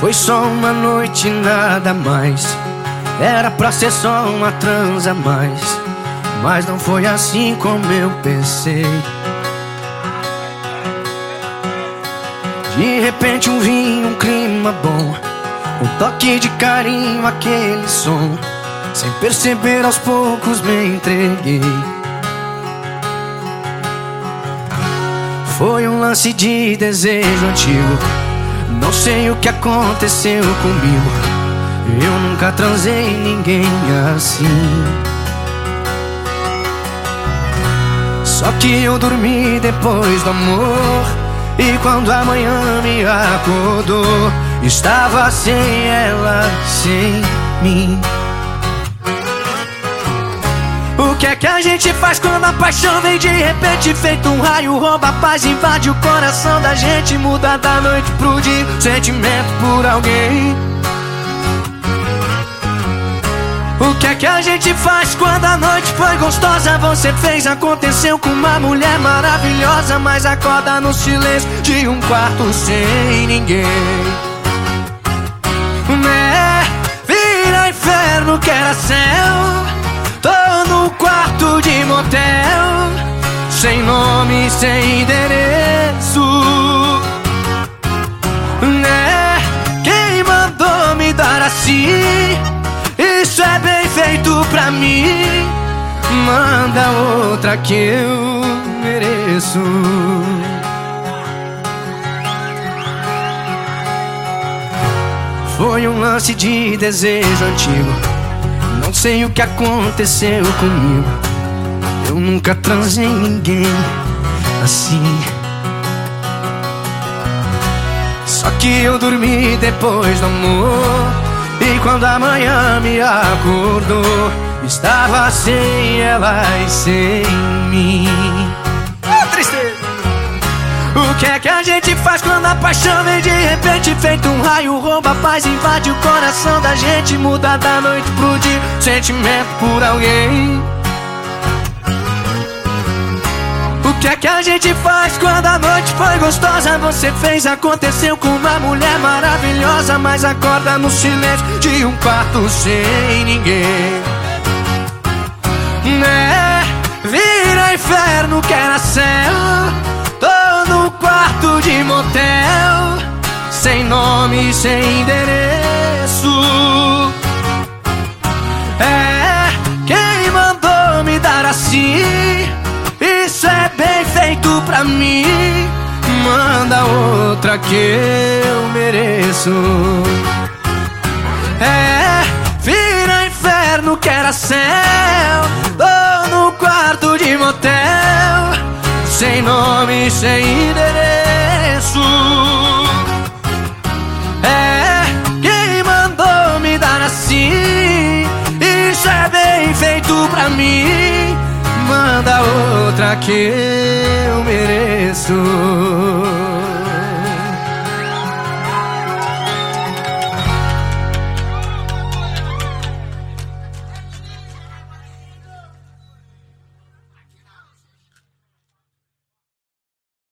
Foi só uma noite nada mais. Era pra ser só uma transa mais. Mas não foi assim como eu pensei. De repente um vinho, um clima bom. Um toque de carinho, aquele som. Sem perceber, aos poucos me entreguei. Foi um lance de desejo antigo. Não sei o que aconteceu comigo. Eu nunca transei ninguém assim. Só que eu dormi depois do amor. E quando a manhã me acordou, estava sem ela, sem mim. Que é que a gente faz quando a paixão vem de repente Feito um raio, rouba a paz, invade o coração da gente Muda da noite pro dia, sentimento por alguém O que é que a gente faz quando a noite foi gostosa? Você fez, aconteceu com uma mulher maravilhosa Mas acorda no silêncio de um quarto sem ninguém Né? Vira inferno que era céu sem endereço. Né? Quem mandou me dar assim? Isso é bem feito pra mim. Manda outra que eu mereço. Foi um lance de desejo antigo não sei o que aconteceu comigo. Eu nunca transei ninguém assim. Só que eu dormi depois do amor. E quando a manhã me acordou, estava sem ela e sem mim. Oh, tristeza! O que é que a gente faz quando a paixão vem de repente Feito um raio, rouba a paz, invade o coração da gente Muda da noite pro dia, sentimento por alguém que é que a gente faz quando a noite foi gostosa Você fez, aconteceu com uma mulher maravilhosa Mas acorda no silêncio de um quarto sem ninguém Né? Vira inferno que era céu quarto de motel, sem nome, sem endereço. Mim. Manda outra que eu mereço. É, vira inferno que era céu. Tô no quarto de motel sem nome, sem endereço. É quem mandou me dar assim. Isso é bem feito pra mim. Manda outra que eu mereço.